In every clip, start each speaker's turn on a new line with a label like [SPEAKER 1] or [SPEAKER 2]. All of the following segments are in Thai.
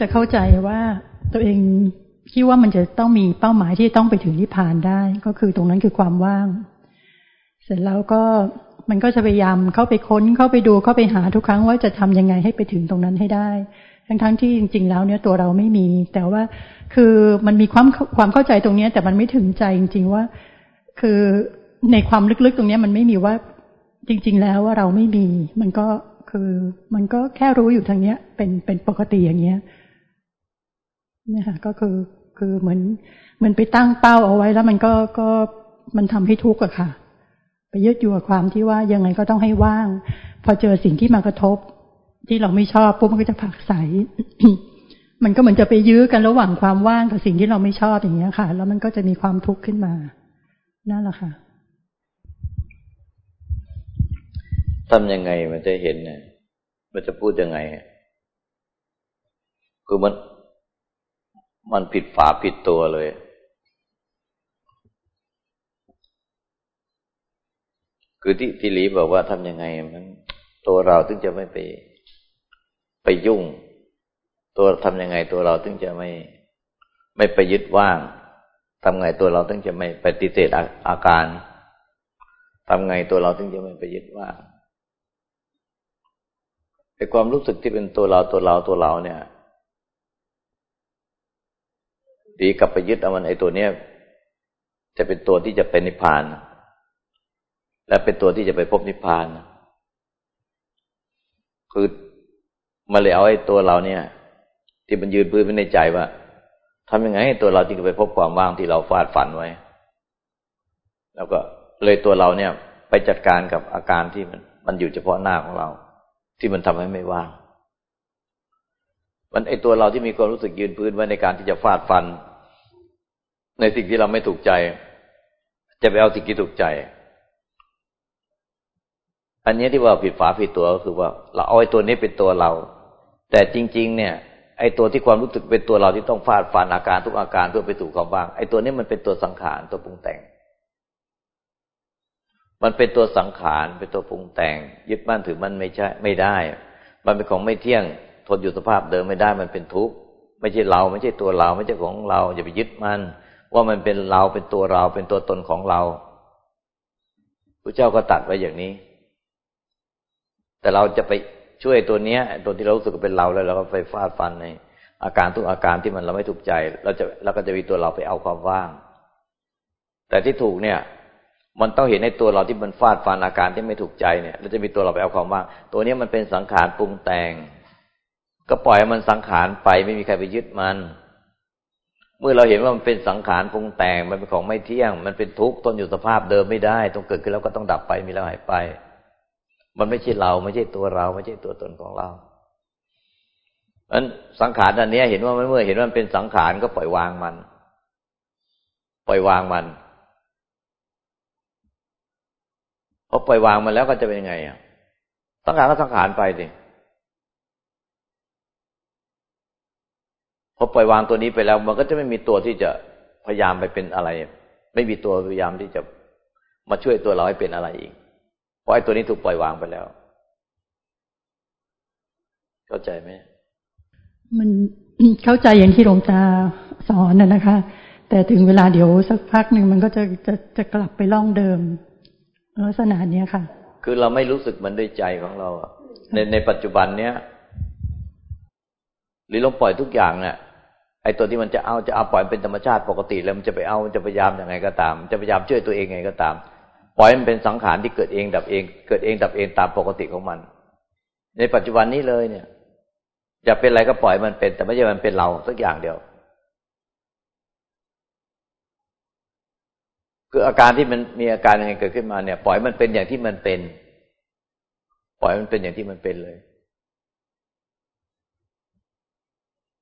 [SPEAKER 1] จะเข้าใจว่าตัวเองคิดว่ามันจะต้องมีเป้าหมายที่ต้องไปถึงนิพพานได้ ก็คือตรงนั้นคือความว่าง เสร็จแล้วก็มันก็จะพยายามเข้าไปค้นเข้าไปดูเข้าไปหาทุกครั้งว่าจะทำยังไงให้ไปถึงตรงนั้นให้ได้ ทั้งๆทที่จริง ๆ แล้วเนี่ยตัวเราไม่มี แต่ว่าคือมันมีความความเข้าใจตรงเนี้ย แต่มันไม่ถึงใจจริง ๆ ว่า คือในความลึกๆ ตรงเนี้ยมันไม่มีว่าจริง ๆ แล้วว่าเราไม่มี มันก็คือมันก็แค่รู้อยู่ทางเนี้ย เป็นเป็นปกติอย่างเงี้ย เนี่ค่ะก็คือคือเหมือนเหมือนไปตั้งเป้าเอาไว้แล้วมันก็ก็มันทำให้ทุกข์อะค่ะ ไปยึดอยู่กับความที่ว่ายังไงก็ต้องให้ว่าง พอเจอสิ่งที่มากระทบ ที่เราไม่ชอบปุ๊บมันก็จะผักใสมันก็เหมือนจะไปยื้อกันระหว่างความว่างกับสิ่งที่เราไม่ชอบอย่างเงี้ยค่ะ แล้วมันก็จะมีความทุกข์ขึ้นมา นั่นแหละค่ะ
[SPEAKER 2] ทำยังไงมันจะเห็นเนี่ย มันจะพูดยังไงคือมัน มันผิดฝาผิดตัวเลย คือที่ที่ลีบอกว่าทำยังไง มัน ตัวเราถึงจะไม่ไป ไปยุ่ง ตัวทำยังไงตัวเราถึงจะไม่ ไม่ไปยึดว่างทำไงตัวเราถึงจะไม่ปฏิเสธอาการทำไงตัวเราถึงจะไม่ไปยึดว่างไอ้ความรู้สึกที่เป็นตัวเราตัวเราตัวเราเนี่ย ดีกลับไปยึดเอามันไอ้ตัวเนี้ยจะเป็นตัวที่จะเป็นนิพพาน และเป็นตัวที่จะไปพบนิพพาน คือมาเลยเอาไอ้ตัวเราเนี่ย ที่มันยืนพื้นไว้ในใจว่าทำยังไงให้ตัวเราจึงไปพบความว่างที่เราฟาดฝันไว้ แล้วก็เลยตัวเราเนี่ย ไปจัดการกับอาการที่มัน มันอยู่เฉพาะหน้าของเรา ที่มันทำให้ไม่ว่าง มันไอตัวเราที่มีความรู้สึกยืนพื้นไว้ในการที่จะฟาดฟัน ในสิ่งที่เราไม่ถูกใจ จะไปเอาสิ่งที่ถูกใจ อันนี้ที่ว่าผิดฝาผิดตัวก็คือว่า เราเอาไอ้ตัวนี้เป็นตัวเรา แต่จริง ๆ เนี่ย ไอ้ตัวที่ความรู้สึกเป็นตัวเราที่ต้องฟาดฟันอาการทุกอาการเพื่อไปถูกความว่าง ไอ้ตัวนี้มันเป็นตัวสังขารตัวปรุงแต่ง มันเป็นตัวสังขารเป็นตัวปรุงแต่ง ยึดมั่นถือมันไม่ใช่ไม่ได้ มันเป็นของไม่เที่ยงทนอยู่สภาพเดิมไม่ได้มันเป็นทุกข์ไม่ใช่เรา ไม่ใช่ตัวเรา ไม่ใช่ของเราอย่าไปยึดมัน ว่ามันเป็นเราเป็นตัวเราเป็นตัวตนของเราพระเจ้าก็ตัดไว้อย่างนี้ แต่เราจะไปช่วยตัวเนี้ยตัวที่เรารู้สึกเป็นเราแล้วเราก็ไปฟาดฟันในอาการทุกอาการที่มันเราไม่ถูกใจ เราจะเราก็จะมีตัวเราไปเอาความว่าง แต่ที่ถูกเนี่ย มันต้องเห็นในตัวเราที่มันฟาดฟันอาการที่ไม่ถูกใจเนี่ยเราจะมีตัวเราไปเอาความว่าง ตัวนี้มันเป็นสังขารปรุงแต่ง ก็ปล่อยมันสังขารไปไม่มีใครไปยึดมัน เมื่อเราเห็นว่ามันเป็นสังขารปรุงแต่งมันเป็นของไม่เที่ยง มันเป็นทุกข์ต้นอยู่สภาพเดิมไม่ได้ ต้องเกิดขึ้นแล้วก็ต้องดับไปมีแล้วหายไป มันไม่ใช่เราไม่ใช่ตัวเรา ไม่ใช่ตัวตนของเราเพราะสังขารอันนี้เห็นว่าเมื่อเห็นว่ามันเป็นสังขารก็ปล่อยวางมัน ปล่อยวางมันพอปล่อยวางมันแล้วก็จะเป็นยังไงอะสังขารก็สังขารไปสิ พอปล่อยวางตัวนี้ไปแล้ว มันก็จะไม่มีตัวที่จะพยายามไปเป็นอะไร ไม่มีตัวพยายามที่จะมาช่วยตัวเราให้เป็นอะไรอีกเพราะไอ้ตัวนี้ถูกปล่อยวางไปแล้ว เข้าใจไหม
[SPEAKER 1] มันเข้าใจอย่างที่หลวงตาสอนน่ะนะคะ แต่ถึงเวลาเดี๋ยวสักพักหนึ่งมันก็จะจะจะกลับไปล่องเดิม ลักษณะเนี้ยค่ะ
[SPEAKER 2] คือเราไม่รู้สึกมันด้วยใจของเราในในปัจจุบันเนี้ยหรือเราปล่อยทุกอย่างเนี่ย ไอ้ตัวที่มันจะเอาจะเอาปล่อยเป็นธรรมชาติปกติแล้วมันจะไปเอาจะพยายามยังไงก็ตาม จะพยายามช่วยตัวเองไงก็ตาม ปล่อยมันเป็นสังขารที่เกิดเองดับเอง เกิดเองดับเองตามปกติของมัน ในปัจจุบันนี้เลยเนี่ยอยากเป็นอะไรก็ปล่อยมันเป็น แต่ไม่ใช่มันเป็นเราสักอย่างเดียว คืออาการที่มันมีอาการยังไงเกิดขึ้นมาเนี่ย ปล่อยมันเป็นอย่างที่มันเป็น ปล่อยมันเป็นอย่างที่มันเป็นเลย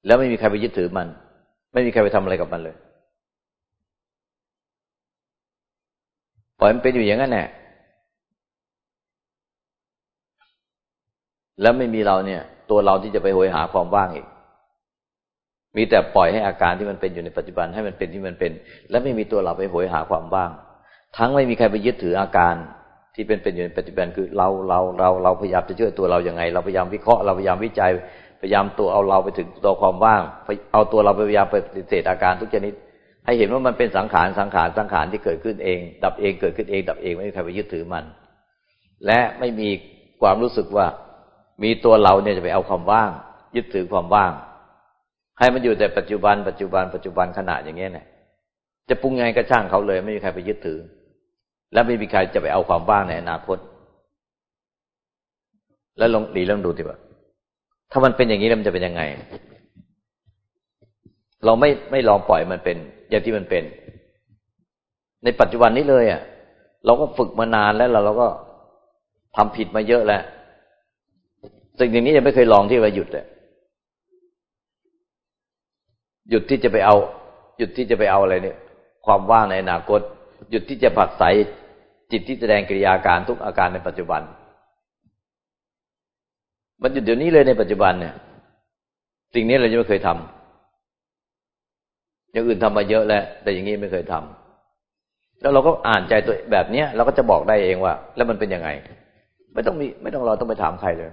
[SPEAKER 2] แล้วไม่มีใครไปยึดถือมัน ไม่มีใครไปทำอะไรกับมันเลยปล่อยมันเป็นอยู่อย่างนั้นแหละแล้วไม่มีเราเนี่ย ตัวเราที่จะไปโหยหาความว่างอีก มีแต่ปล่อยให้อาการที่มันเป็นอยู่ในปัจจุบันให้มันเป็นที่มันเป็น และไม่มีตัวเราไปโหยหาความว่าง ทั้งไม่มีใครไปยึดถืออาการที่เป็นเป็นอยู่ในปัจจุบันคือเราเราเราเราพยายามจะช่วยตัวเราอย่างไง เราพยายามวิเคราะห์เราพยายามวิจัย พยายามตัวเอาเราไปถึงตัวความว่าง เอาตัวเราไปพยายามไปปฏิเสธอาการทุกชนิด ให้เห็นว่ามันเป็นสังขารสังขารสังขารที่เกิดขึ้นเอง ดับเองเกิดขึ้นเอง ดับเองไม่มีใครไปยึดถือมัน และไม่มีความรู้สึกว่า มีตัวเราเนี่ยจะไปเอาความว่าง ยึดถือความว่าง ให้มันอยู่แต่ปัจจุบัน ปัจจุบันปัจจุบันขณะอย่างเงี้ยเนี่ยจะปรุงไงก็ช่างเขาเลย ไม่มีใครไปยึดถือ และไม่มีใครจะไปเอาความว่างในอนาคต แล้วลองดีลองดูทีว่า ถ้ามันเป็นอย่างนี้แล้วมันจะเป็นยังไง เราไม่ไม่ลองปล่อยมันเป็นอย่างที่มันเป็น ในปัจจุบันนี้เลยอะ เราก็ฝึกมานานแล้วเราเราก็ทำผิดมาเยอะแล้วสิ่งอย่างนี้ยังไม่เคยลองที่ว่าหยุดเลยหยุดที่จะไปเอา หยุดที่จะไปเอาอะไรเนี่ย ความว่างในอนาคต หยุดที่จะผักใสจิตที่แสดงกิริยาการทุกอาการในปัจจุบัน มันหยุดเดี๋ยวนี้เลยในปัจจุบันเนี่ย สิ่งนี้เราจะไม่เคยทำอย่างอื่นทำมาเยอะแล้ว แต่อย่างนี้ไม่เคยทำแล้วเราก็อ่านใจตัวแบบเนี้ยเราก็จะบอกได้เองว่า แล้วมันเป็นยังไง ไม่ต้องมีไม่ต้องรอต้องไปถามใครเลย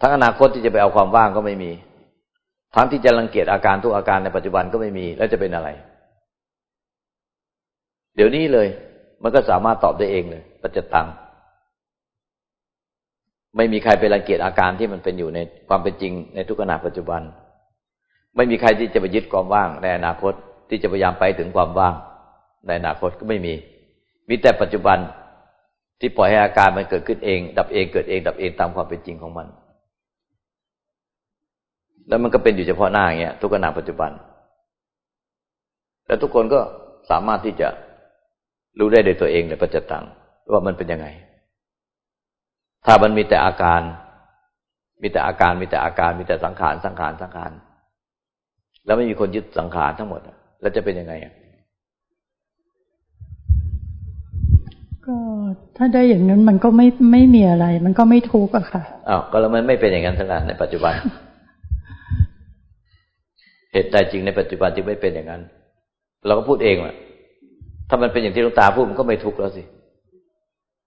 [SPEAKER 2] ทั้งอนาคตที่จะไปเอาความว่างก็ไม่มี ทั้งที่จะรังเกียจอาการทุกอาการในปัจจุบันก็ไม่มี แล้วจะเป็นอะไร เดี๋ยวนี้เลย มันก็สามารถตอบได้เองเลย ปัจจตัง ไม่มีใครไปรังเกียจอาการที่มันเป็นอยู่ในความเป็นจริงในทุกขณะปัจจุบัน ไม่มีใครที่จะไปยึดความว่างในอนาคตที่จะพยายามไปถึงความว่างในอนาคตก็ไม่มี มีแต่ปัจจุบันที่ปล่อยให้อาการมันเกิดขึ้นเอง ดับเองเกิดเอง ดับเองตามความเป็นจริงของมัน แล้วมันก็เป็นอยู่เฉพาะหน้าอย่างเงี้ยทุกขณะปัจจุบัน แล้วทุกคนก็สามารถที่จะรู้ได้โดยตัวเองในปัจจตังว่ามันเป็นยังไง ถ้ามันมีแต่อาการ มีแต่อาการมีแต่อาการมีแต่สังขารสังขารสังขารแล้วไม่มีคนยึดสังขารทั้งหมดแล้วจะเป็นยังไง
[SPEAKER 1] ก็ถ้าได้อย่างนั้นมันก็ไม่ไม่มีอะไร มันก็ไม่ทุกข์อะค่ะ
[SPEAKER 2] อ้าวก็แล้วมันไม่เป็นอย่างนั้นทั้งนั้นในปัจจุบัน เหตุใดจริงในปัจจุบันจึงไม่เป็นอย่างนั้น เราก็พูดเองว่าถ้ามันเป็นอย่างที่ลุงตาพูดมันก็ไม่ทุกข์แล้วสิ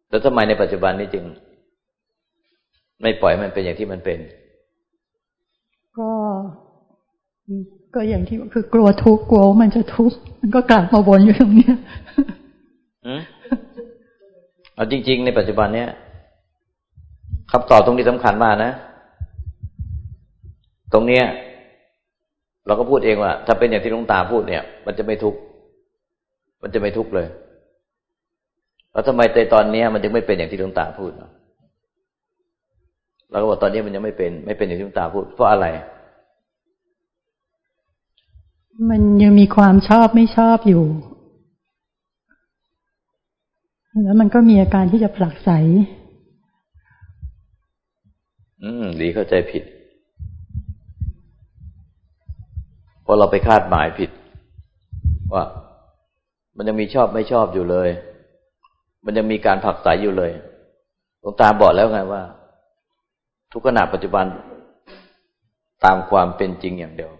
[SPEAKER 2] แล้วทำไมในปัจจุบันนี้จึง ไม่ปล่อยมันเป็นอย่างที่มันเป็น
[SPEAKER 1] ก็ก็อย่างที่คือกลัวทุกข์กลัวมันจะทุกข์มันก็กลับมาวนอยู่ตรงเนี้ย
[SPEAKER 2] เอาจริง ๆ ในปัจจุบันเนี้ยคำตอบตรงนี้สำคัญมากนะ ตรงเนี้ย เราก็พูดเองว่า ถ้าเป็นอย่างที่ลุงตาพูดเนี่ย มันจะไม่ทุกข์มันจะไม่ทุกข์เลย แล้วทำไมในตอนนี้มันจึงไม่เป็นอย่างที่ลุงตาพูดเราก็บอกตอนนี้มันยังไม่เป็น ไม่เป็นอย่างที่ลุงตาพูดเพราะอะไร
[SPEAKER 1] มันยังมีความชอบไม่ชอบอยู่ แล้วมันก็มีอาการที่จะผลักใส
[SPEAKER 2] อืมดีเข้าใจผิดพราะเราไปคาดหมายผิด ว่า มันยังมีชอบไม่ชอบอยู่เลย มันยังมีการผักใสอยู่เลยหลวงตาบอกแล้วไงว่า ทุกขณะปัจจุบันตามความเป็นจริงอย่างเดียว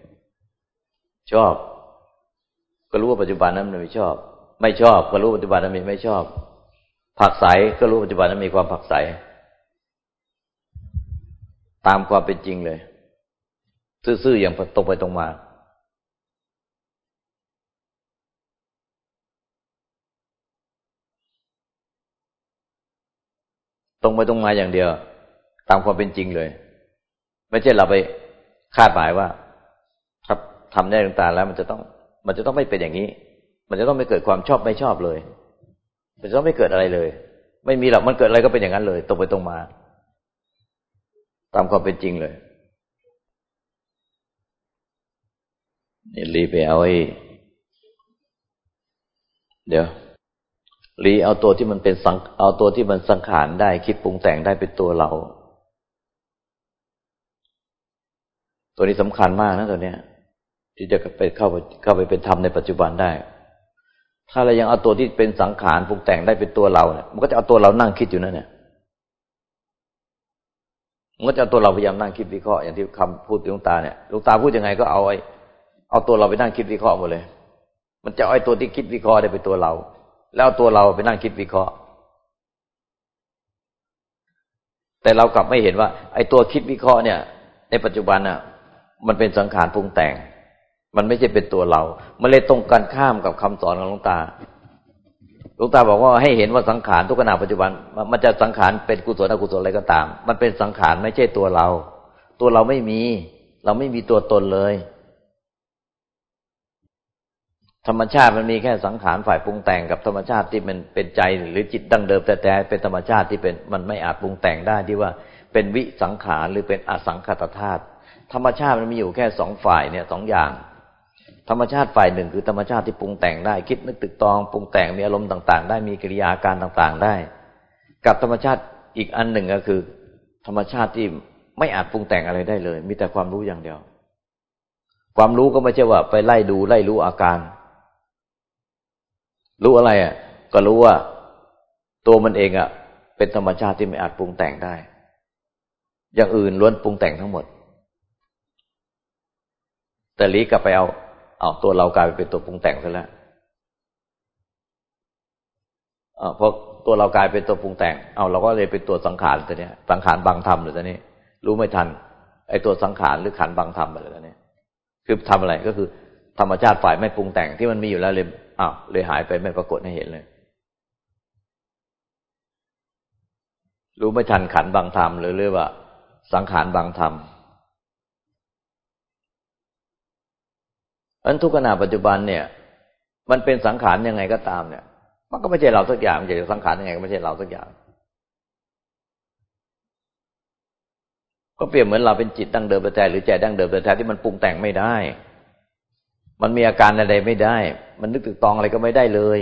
[SPEAKER 2] ชอบ ก็รู้ว่าปัจจุบันนั้นมันไม่ชอบ ไม่ชอบ ก็รู้ปัจจุบันนั้นมีไม่ชอบ ผักใสก็รู้ปัจจุบันนั้นมีความผักใสตามความเป็นจริงเลย ซื่อๆอย่างตรงไปตรงมาตรงไปตรงมาอย่างเดียว ตามความเป็นจริงเลย ไม่ใช่เราไปคาดหมายว่าถ้าทำได้ต่างๆแล้วมันจะต้อง มันจะต้องไม่เป็นอย่างนี้ มันจะต้องไม่เกิดความชอบไม่ชอบเลย มันจะต้องไม่เกิดอะไรเลย ไม่มีหรอกมันเกิดอะไรก็เป็นอย่างนั้นเลย ตรงไปตรงมา ตามความเป็นจริงเลยนี่รีไปเอาไอ้เดี๋ยวรือเอาตัวที่มันเป็นสังเอาตัวที่มันสังขารได้คิดปรุงแต่งได้เป็นตัวเรา ตัวนี้สำคัญมากนะตัวเนี้ย ที่จะไปเข้าไปเข้าไปเป็นธรรมในปัจจุบันได้ ถ้าเรายังเอาตัวที่เป็นสังขารปรุงแต่งได้เป็นตัวเราเนี่ยมันก็จะเอาตัวเรานั่งคิดอยู่นั่นเนี่ยมันก็จะเอาตัวเราพยายามนั่งคิดวิเคราะห์อย่างที่คำพูดลุงตาเนี่ยลุงตาพูดยังไงก็เอาไอ้เอาตัวเราไปนั่งคิดวิเคราะห์หมดเลย มันจะเอาไอ้ตัวที่คิดวิเคราะห์ได้เป็นตัวเรา แล้วตัวเราไปนั่งคิดวิเคราะห์ แต่เรากลับไม่เห็นว่า ไอ้ตัวคิดวิเคราะห์เนี่ย ในปัจจุบันอะ มันเป็นสังขารปรุงแต่ง มันไม่ใช่เป็นตัวเรา มันเลยตรงกันข้ามกับคำสอนของหลวงตาหลวงตาบอกว่าให้เห็นว่าสังขารทุกขณะปัจจุบัน มันจะสังขารเป็นกุศลอกุศลอะไรก็ตาม มันเป็นสังขารไม่ใช่ตัวเรา ตัวเราไม่มี เราไม่มีตัวตนเลย ธรรมชาติมันมีแค่สังขารฝ่ายปรุงแต่งกับธรรมชาติที่มันเป็นใจหรือจิตดั้งเดิมแต่แต่เป็นธรรมชาติที่เป็นมันไม่อาจปรุงแต่งได้ที่ว่าเป็นวิสังขารหรือเป็นอสังขตธาตุ ธรรมชาติมันมีอยู่แค่สองฝ่ายเนี่ยสองอย่าง ธรรมชาติฝ่ายหนึ่งคือธรรมชาติที่ปรุงแต่งได้ คิดนึกตึกตองปรุงแต่งมีอารมณ์ต่าง ๆ ได้มีกิริยาการต่างๆได้ กับธรรมชาติอีกอันหนึ่งก็คือ ธรรมชาติที่ไม่อาจปรุงแต่งอะไรได้เลย มีแต่ความรู้อย่างเดียว ความรู้ก็ไม่ใช่ว่า ไปไล่ดูไล่รู้อาการ รู้อะไรอะ ก็รู้ว่า ตัวมันเองอะ เป็นธรรมชาติที่ไม่อาจปรุงแต่งได้ อย่างอื่นล้วนปรุงแต่งทั้งหมด แต่ลีกลับไปเอาเอาตัวเรากลายเป็นตัวปรุงแต่งซะแล้วเพราะตัวเรากลายเป็นตัวปรุงแต่ง เอาเราก็เลยเป็นตัวสังขารตัวนี้สังขารบางธรรมหรือตัวนี้ รู้ไม่ทัน ไอ้ตัวสังขารหรือขันบางธรรมอะไรตัวนี้คือทำอะไรก็คือธรรมชาติฝ่ายไม่ปรุงแต่งที่มันมีอยู่แล้วเลยอ้าวเลยหายไปไม่ปรากฏให้เห็นเลย รู้ไม่ทันขันบางธรรมหรือเรียกว่า สังขารบางธรรม อันทุกขณะปัจจุบันเนี่ย มันเป็นสังขารยังไงก็ตามเนี่ย มันก็ไม่ใช่เราสักอย่างมันจะสังขารยังไงก็ไม่ใช่เราสักอย่าง ก็เปรียบเหมือนเราเป็นจิตดั้งเดิมแต่หรือใจดั้งเดิมแต่ที่มันปรุงแต่งไม่ได้ มันมีอาการอะไรไม่ได้ มันนึกตึกตองอะไรก็ไม่ได้เลย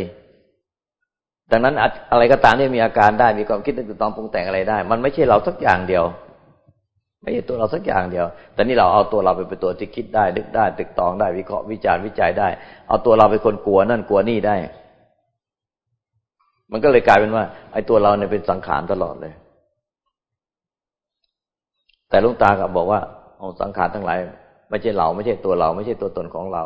[SPEAKER 2] ดังนั้นอะไรก็ตามที่มีอาการได้มีความคิดนึกตึกตองปรุงแต่งอะไรได้ มันไม่ใช่เราสักอย่างเดียว ไม่ใช่ตัวเราสักอย่างเดียว แต่นี่เราเอาตัวเราไปเป็นตัวที่คิดได้ นึกได้ ตึกตองได้ วิเคราะห์วิจารณ์วิจัยได้ เอาตัวเราเป็นคนกลัวนั่นกลัวนี่ได้ มันก็เลยกลายเป็นว่า ไอ้ตัวเราเนี่ยเป็นสังขารตลอดเลย แต่ลุงตากับบอกว่าเอาสังขารทั้งหลายไม่ใช่เราไม่ใช่ตัวเรา ไม่ใช่ตัวตนของเรา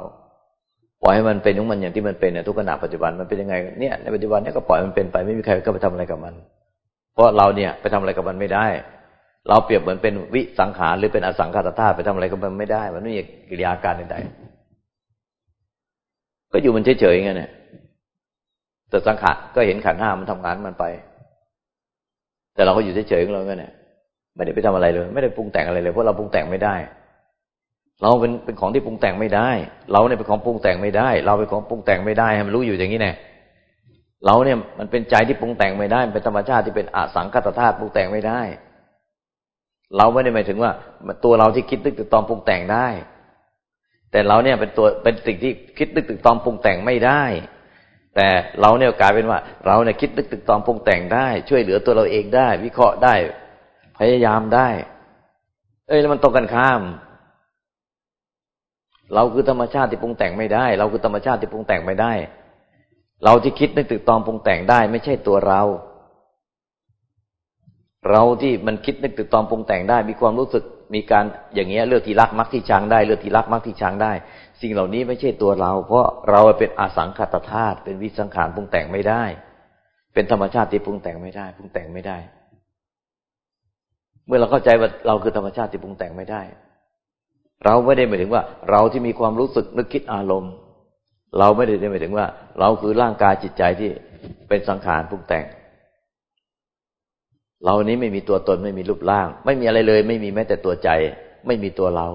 [SPEAKER 2] ปล่อยให้มันเป็นของมันอย่างที่มันเป็นในทุกขณะปัจจุบันมันเป็นยังไงเนี่ยในปัจจุบันเนี่ยก็ปล่อยมันเป็นไปไม่มีใครก็ไปทำอะไรกับมัน เพราะเราเนี่ยไปทำอะไรกับมันไม่ได้ เราเปรียบเหมือนเป็นวิสังขารหรือเป็นอสังขารธาตุไปทำอะไรก็มันไม่ได้ มันไม่มีกิริยาการใดๆก็อยู่มันเฉยๆไงเนี่ยแต่สังขารก็เห็นขันห้ามันทำงานมันไป แต่เราก็อยู่เฉยๆของเราเนี่ยไม่ได้ไปทำอะไรเลย ไม่ได้ปรุงแต่งอะไรเลยเพราะเราปรุงแต่งไม่ได้ เราเป็นเป็นของที่ปรุงแต่งไม่ได้ เราเนี่ยเป็นของปรุงแต่งไม่ได้ เราเป็นของปรุงแต่งไม่ได้ให้มันรู้อยู่อย่างนี้แน่เราเนี่ยมันเป็นใจที่ปรุงแต่งไม่ได้เป็นธรรมชาติที่เป็นอสังขตธาตุปรุงแต่งไม่ได้ เราไม่ได้หมายถึงว่าตัวเราที่คิดนึกตึกตอมปรุงแต่งได้ แต่เราเนี่ยเป็นตัวเป็นสิ่งที่คิดนึกตึกตอมปรุงแต่งไม่ได้ แต่เราเนี่ยกลายเป็นว่า เราเนี่ยคิดนึกตึกตอมปรุงแต่งได้ ช่วยเหลือตัวเราเองได้ วิเคราะห์ได้ พยายามได้ เอ้ยแล้วมันตรงกันข้าม เราคือธรรมชาติที่ปรุงแต่งไม่ได้ เราคือธรรมชาติที่ปรุงแต่งไม่ได้ เราที่คิดนึกตึกตอมปรุงแต่งได้ ไม่ใช่ตัวเรา เราที่มันคิดนึกตึกตอมปรุงแต่งได้ มีความรู้สึกมีการอย่างเงี้ยเลือกที่รักมักที่ชังได้ เลือกที่รักมักที่ชังได้ สิ่งเหล่านี้ไม่ใช่ตัวเรา เพราะเราเป็นอสังขตธาตุเป็นวิสังขารปรุงแต่งไม่ได้ เป็นธรรมชาติที่ปรุงแต่งไม่ได้ปรุงแต่งไม่ได้ เมื่อเราเข้าใจว่าเราคือธรรมชาติที่ปรุงแต่งไม่ได้ เราไม่ได้หมายถึงว่า เราที่มีความรู้สึกนึกคิดอารมณ์ เราไม่ได้หมายถึงว่า เราคือร่างกายจิตใจที่เป็นสังขารปรุงแต่ง เรานี้ไม่มีตัวตนไม่มีรูปร่าง ไม่มีอะไรเลย ไม่มีแม้แต่ตัวใจ ไม่มีตัวเรา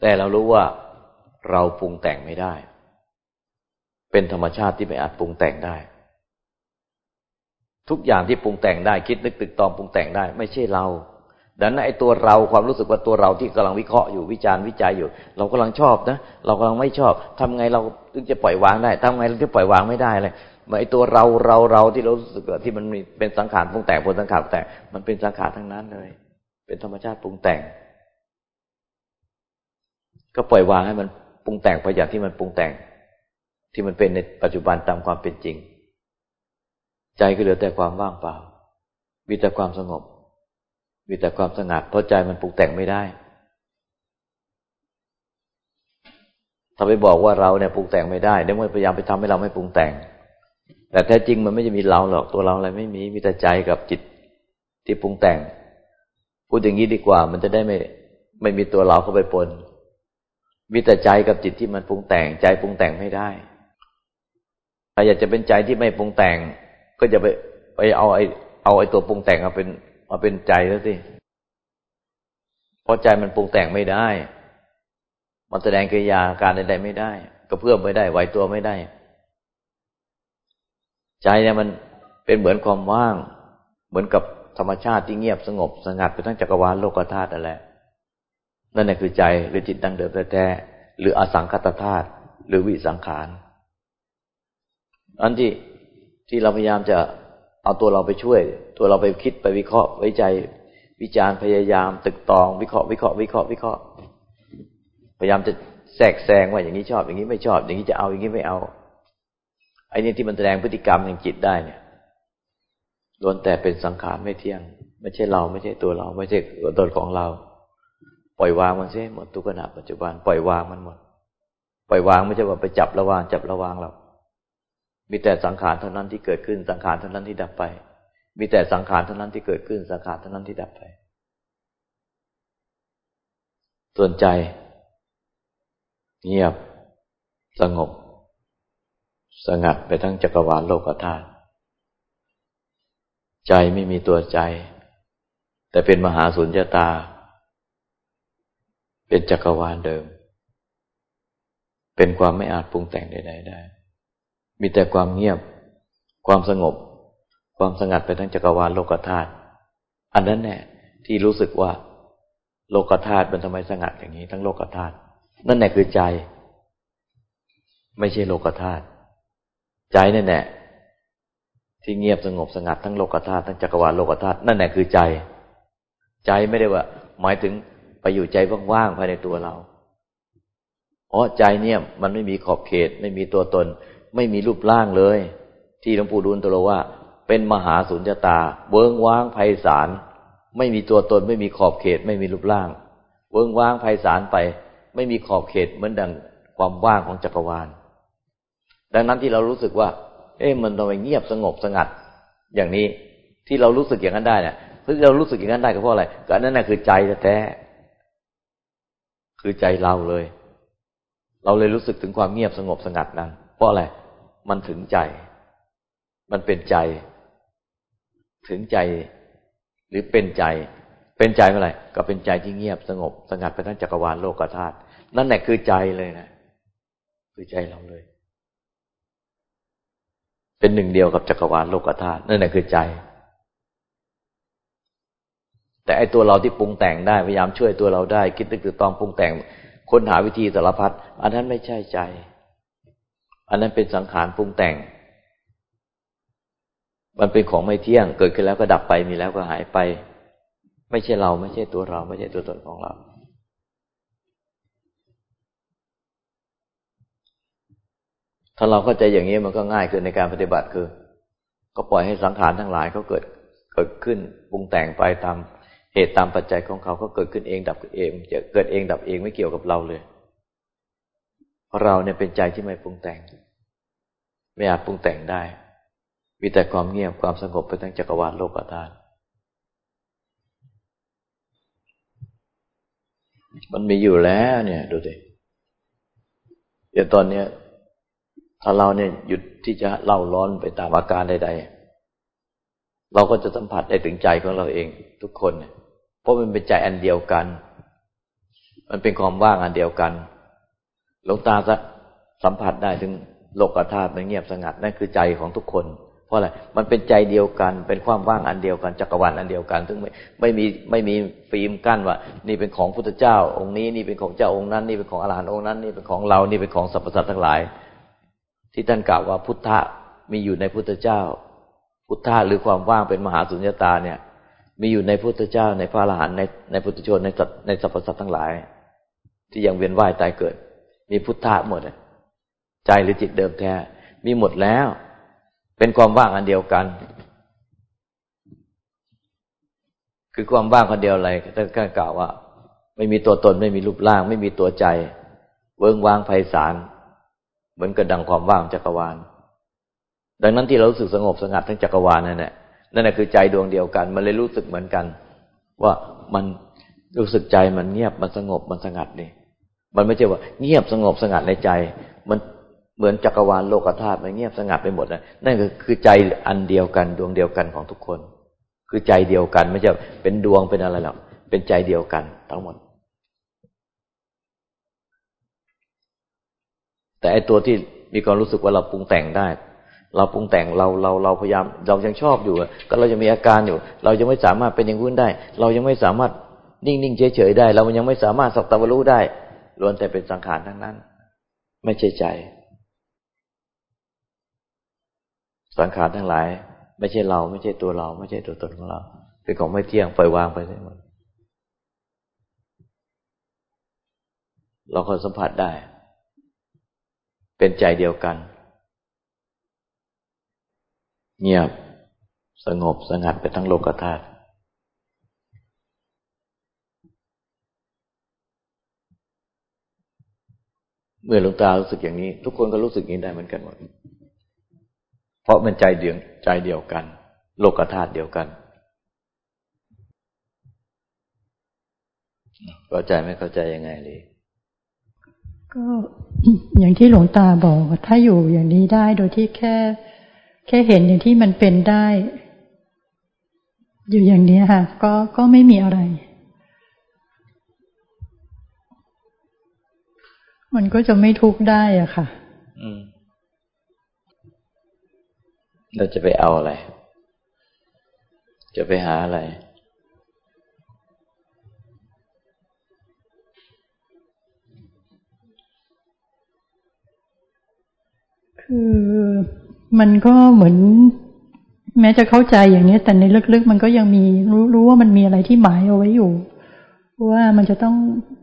[SPEAKER 2] แต่เรารู้ว่าเราปรุงแต่งไม่ได้ เป็นธรรมชาติที่ไม่อาจปรุงแต่งได้ ทุกอย่างที่ปรุงแต่งได้คิดนึกตึกตองปรุงแต่งได้ ไม่ใช่เราดังนั้นไอ้ตัวเราความรู้สึกว่าตัวเราที่กำลังวิเคราะห์อยู่วิจารณ์วิจัยอยู่ เรากำลังชอบนะ เรากำลังไม่ชอบทำไงเราถึงจะปล่อยวางได้ทำไงเราจะปล่อยวางไม่ได้เลย ไอ้ตัวเราเราเราที่เรารู้สึกที่มันมีเป็นสังขารปรุงแต่งผลสังขารแต่มันเป็นสังขารทั้งนั้นเลย เป็นธรรมชาติปรุงแต่ง ก็ปล่อยวางให้มันปรุงแต่งไปอย่างที่มันปรุงแต่ง ที่มันเป็นในปัจจุบันตามความเป็นจริง ใจก็เหลือแต่ความว่างเปล่า มีแต่ความสงบ มีแต่ความสงัดเพราะใจมันปรุงแต่งไม่ได้ถ้าไปบอกว่าเราเนี่ยปรุงแต่งไม่ได้เดี๋ยวมันพยายามไปทำให้เราไม่ปรุงแต่ง แต่แท้จริงมันไม่จะมีเราหรอกตัวเราอะไรไม่มีมีแต่ใจกับจิตที่ปรุงแต่ง พูดอย่างนี้ดีกว่า มันจะได้ไม่ ไม่มีตัวเราเข้าไปปน มีแต่ใจกับจิตที่มันปรุงแต่ง ใจปรุงแต่งไม่ได้ถ้าอยากจะเป็นใจที่ไม่ปรุงแต่ง ก็จะไปไปเอาไอเอาไอตัวปรุงแต่งมาเป็นมาเป็นใจแล้วสิเพราะใจมันปรุงแต่งไม่ได้ มันแสดงกิริยาการใดๆไม่ได้ ก็เพื่อมไม่ได้ไหวตัวไม่ได้ ใจเนี่ยมันเป็นเหมือนความว่าง เหมือนกับธรรมชาติที่เงียบสงบสงัดไปทั้งจักรวาลโลกธาตุนั่นแหละนั่นแหละคือใจหรือจิตดังเดิมแท้ๆหรืออสังคตธาตุหรือวิสังขารอันที่ที่เราพยายามจะเอาตัวเราไปช่วย ตัวเราไปคิดไปวิเคราะห์ไว้ใจ วิจารณ์พยายามตึกตอง วิเคราะห์วิเคราะห์วิเคราะห์วิเคราะห์พยายามจะแทรกแซงว่าอย่างนี้ชอบ อย่างนี้ไม่ชอบ อย่างนี้จะเอาอย่างนี้ไม่เอา ไอ้นี่ที่มันแสดงพฤติกรรมแห่งจิตได้เนี่ยล้วนแต่เป็นสังขารไม่เที่ยง ไม่ใช่เราไม่ใช่ตัวเรา ไม่ใช่ตัวตนของเรา ปล่อยวางมันเสียหมดทุกขณะปัจจุบัน ปล่อยวางมันหมด ปล่อยวางไม่ใช่ว่าไปจับระวางจับระวางเรามีแต่สังขารเท่านั้นที่เกิดขึ้นสังขารเท่านั้นที่ดับไป มีแต่สังขารเท่านั้นที่เกิดขึ้นสังขารเท่านั้นที่ดับไป ส่วนใจ เงียบสงบ สงัดไปทั้งจักรวาลโลกธาตุใจไม่มีตัวใจ แต่เป็นมหาสุญญตา เป็นจักรวาลเดิม เป็นความไม่อาจปรุงแต่งใดๆได้ มีแต่ความเงียบ ความสงบ ความสงัดไปทั้งจักรวาลโลกธาตุอันนั้นแน่ที่รู้สึกว่า โลกธาตุมันทำไมสงัดอย่างนี้ ทั้งโลกธาตุนั่นแน่คือใจ ไม่ใช่โลกธาตุ ใจนั่นแน่ที่เงียบสงบสงัดทั้งโลกธาตุทั้งจักรวาลโลกธาตุนั่นแน่คือใจ ใจไม่ได้ว่า หมายถึงไปอยู่ใจว่างๆภายในตัวเราเพราะใจเนี่ยมันไม่มีขอบเขต ไม่มีตัวตน ไม่มีรูปร่างเลย ที่หลวงปู่ดูลตรัสว่า เป็นมหาสุญญตา เวิงว้างไพศาลไม่มีตัวตน ไม่มีขอบเขต ไม่มีรูปร่าง เวิงว้างไพศาลไป ไม่มีขอบเขตเหมือนดังความว่างของจักรวาล ดังนั้นที่เรารู้สึกว่า เอ๊ะมันทำไมเงียบสงบสงัด อย่างนี้ที่เรารู้สึกอย่างนั้นได้เนี่ยที่เรารู้สึกอย่างนั้นได้ก็เพราะอะไรก็นั่นน่ะคือใจแท้คือใจเราเลย เราเลยรู้สึกถึงความเงียบสงบสงัดนั้น เพราะอะไร มันถึงใจ มันเป็นใจ ถึงใจ หรือเป็นใจ เป็นใจเมื่อไหร่ก็เป็นใจที่เงียบสงบ สงัดไปทั้งจักรวาลโลกธาตุนั่นแหละคือใจเลยนะ คือใจเราเลย เป็นหนึ่งเดียวกับจักรวาลโลกธาตุนั่นแหละคือใจ แต่ไอตัวเราที่ปรุงแต่งได้พยายามช่วยตัวเราได้ คิดตึกตึกตองปรุงแต่งค้นหาวิธีสารพัดอันนั้นไม่ใช่ใจ อันนั้นเป็นสังขารปรุงแต่ง มันเป็นของไม่เที่ยง เกิดขึ้นแล้วก็ดับไปมีแล้วก็หายไป ไม่ใช่เราไม่ใช่ตัวเรา ไม่ใช่ตัวตนของเรา ถ้าเราเข้าใจอย่างนี้มันก็ง่ายขึ้นในการปฏิบัติคือ ก็ปล่อยให้สังขารทั้งหลายเขาเกิดเกิดขึ้นปรุงแต่งไปตามเหตุตามปัจจัยของเขาเขาเกิดขึ้นเองดับเองจะเกิดเองดับเองไม่เกี่ยวกับเราเลยเราเนี่ยเป็นใจที่ไม่ปรุงแต่ง ไม่อาจปรุงแต่งได้ มีแต่ความเงียบความสงบไปทั้งจักรวาลโลกธาตุมันมีอยู่แล้วเนี่ย ดูดิเดี๋ยวตอนเนี้ย ถ้าเราเนี่ยหยุดที่จะเล่าร้อนไปตามอาการใด ๆ เราก็จะสัมผัสได้ถึงใจของเราเอง ทุกคนเนี่ยเพราะมันเป็นใจอันเดียวกัน มันเป็นความว่างอันเดียวกัน หลวงตาสัมผัสได้ถึงโลกธาตุมันเงียบสงัดนั่นคือใจของทุกคน เพราะอะไร มันเป็นใจเดียวกัน เป็นความว่างอันเดียวกันจักรวาลอันเดียวกัน ซึ่งไม่ไม่มีไม่มีฟิล์มกั้นว่า นี่เป็นของพุทธเจ้า องค์นี้ นี่เป็นของเจ้าองค์นั้น นี่เป็นของอรหันต์องค์นั้น นี่เป็นของเรา นี่เป็นของสรรพสัตว์ทั้งหลาย ที่ท่านกล่าวว่าพุทธะมีอยู่ในพุทธเจ้า พุทธะหรือความว่างเป็นมหาสุญญตาเนี่ย มีอยู่ในพุทธเจ้าในพระอรหันต์ในในพุทธชนในในสรรพสัตว์ทั้งหลาย ที่ยังเวียนว่ายตายเกิด มีพุทธะหมดใจหรือจิตเดิมแท้ มีหมดแล้ว เป็นความว่างอันเดียวกัน คือความว่างคนเดียวอะไรท่านกล่าวว่า ไม่มีตัวตนไม่มีรูปร่าง ไม่มีตัวใจ เวิงวางไพศาล เหมือนกระดังความว่างจักรวาล ดังนั้นที่เรารู้สึกสงบสงัดทั้งจักรวาลนั่นแหละนั่นแหละคือใจดวงเดียวกัน มันเลยรู้สึกเหมือนกัน ว่ามันรู้สึกใจมันเงียบมันสงบมันสงัดนี่มันไม่ใช่ว่า เงียบสงบสงัดในใจ มันเหมือนจักรวาลโลกธาตุมันเงียบสงัดไปหมดนะนั่นคือใจอันเดียวกันดวงเดียวกันของทุกคน คือใจเดียวกัน ไม่ใช่เป็นดวงเป็นอะไรหรอกเป็นใจเดียวกันทั้งหมด แต่ไอตัวที่มีความรู้สึกว่าเราปรุงแต่งได้ เราปรุงแต่งเราเราเราพยายามเรายังชอบอยู่ ก็เราจะมีอาการอยู่ เรายังไม่สามารถเป็นอย่างนู้นได้ เรายังไม่สามารถนิ่งๆเฉยๆได้ เรายังไม่สามารถสักตะวันรู้ได้ล้วนแต่เป็นสังขารทั้งนั้น ไม่ใช่ใจ สังขารทั้งหลาย ไม่ใช่เราไม่ใช่ตัวเรา ไม่ใช่ตัวตนของเราเป็นของไม่เที่ยงปล่อยวางไปได้หมดเราคนสัมผัสได้ เป็นใจเดียวกัน เงียบสงบสงัดไปทั้งโลกธาตุเมื่อหลวงตารู้สึกอย่างนี้ ทุกคนก็รู้สึกนี้ได้เหมือนกันหมด เพราะมันใจเดียวใจเดียวกัน โลกธาตุเดียวกันเข้าใจไม่เข้าใจยังไงเลย
[SPEAKER 1] ก็อย่างที่หลวงตาบอกถ้าอยู่อย่างนี้ได้โดยที่แค่ แค่เห็นอย่างที่มันเป็นได้ อยู่อย่างนี้ค่ะ ก็ก็ไม่มีอะไร มันก็จะไม่ทุกข์ได้อะค่ะอืม
[SPEAKER 2] เราจะไปเอาอะไร จะไปหาอะไร
[SPEAKER 1] คือมันก็เหมือน แม้จะเข้าใจอย่างนี้แต่ในลึกๆ มันก็ยังมีรู้รู้ว่ามันมีอะไรที่หมายเอาไว้อยู่ว่ามันจะต้อง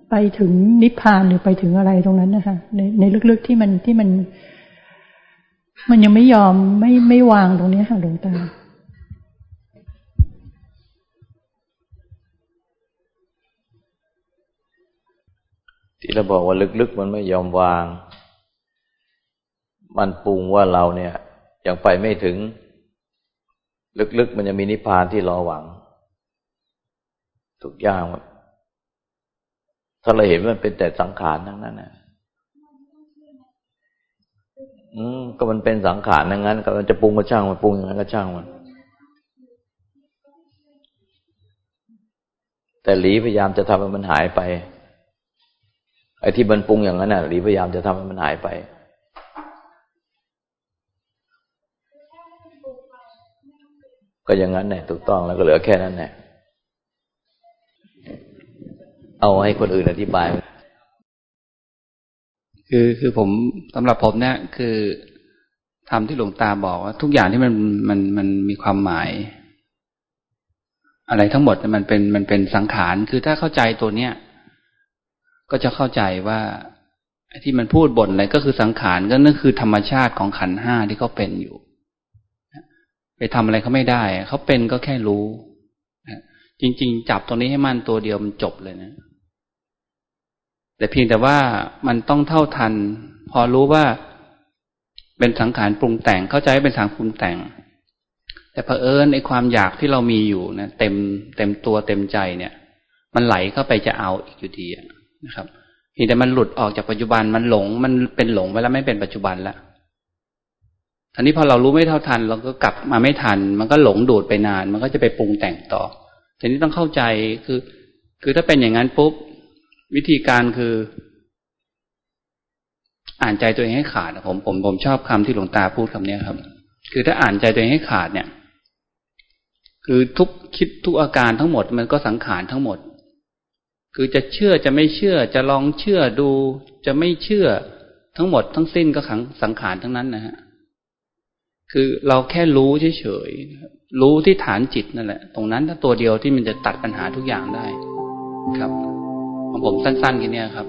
[SPEAKER 1] ไปถึงนิพพานหรือไปถึงอะไรตรงนั้นนะคะในในลึกๆที่มันที่มัน มันยังไม่ยอมไม่ไม่วางตรงนี้ค่ะหลวงตา
[SPEAKER 2] ที่เราบอกว่าลึกๆ มันไม่ยอมวาง มันปรุงว่าเราเนี่ยยังไปไม่ถึง ลึกๆมันจะมีนิพพานที่รอหวังทุกอย่างถ้าเราเห็นมันเป็นแต่สังขารทั้งนั้นนะอืมก็มันเป็นสังขารทั้งนั้น ก็มันจะปรุงก็ช่างมันปรุงอย่างนั้นก็ช่างมันแต่หลีพยายามจะทำให้มันหายไปไอ้ที่มันปรุงอย่างนั้นน่ะหลีพยายามจะทำให้มันหายไป ก็อย่างนั้นแหละถูกต้องแล้วก็เหลือแค่นั้นแหละเอาให้คนอื่นอธิบาย
[SPEAKER 3] คือคือผมสำหรับผมเนี่ยคือทำที่หลวงตาบอกว่า ทุกอย่างที่มันมันมันมีความหมาย อะไรทั้งหมดมันเป็นมันเป็นสังขารคือถ้าเข้าใจตัวเนี้ยก็จะเข้าใจว่าที่มันพูดบ่นอะไรก็คือสังขารก็นั่นคือธรรมชาติของขันห้าที่เขาเป็นอยู่ ทำอะไรเขาไม่ได้ เขาเป็นก็แค่รู้จริง ๆ จับตรงนี้ให้มันตัวเดียวมันจบเลยนะ แต่เพียงแต่ว่ามันต้องเท่าทัน พอรู้ว่าเป็นสังขารปรุงแต่ง เข้าใจเป็นสังปรุงแต่ง แต่เผอิญในความอยากที่เรามีอยู่นะเต็มเต็มตัวเต็มใจเนี่ย มันไหลเข้าไปจะเอาอีกอยู่ดีนะครับเพียงแต่มันหลุดออกจากปัจจุบันมันหลง มันเป็นหลงไปแล้วไม่เป็นปัจจุบันแล้ว ทีนี้พอเรารู้ไม่เท่าทัน เราก็กลับมาไม่ทัน มันก็หลงดูดไปนาน มันก็จะไปปรุงแต่งต่อทีนี้ต้องเข้าใจคือ คือถ้าเป็นอย่างนั้นปุ๊บวิธีการคือ อ่านใจตัวเองให้ขาดผมผมผมชอบคำที่หลวงตาพูดคำนี้ครับ คือถ้าอ่านใจตัวเองให้ขาดเนี่ย คือทุกคิดทุกอาการทั้งหมด มันก็สังขารทั้งหมด คือจะเชื่อจะไม่เชื่อ จะลองเชื่อดู จะไม่เชื่อทั้งหมดทั้งสิ้นก็ขังสังขารทั้งนั้นนะฮะ คือเราแค่รู้เฉยๆรู้ที่ฐานจิตนั่นแหละ ตรงนั้นถ้าตัวเดียวที่มันจะตัดปัญหาทุกอย่างได้ ครับของผมสั้นๆแค่นี้ครับ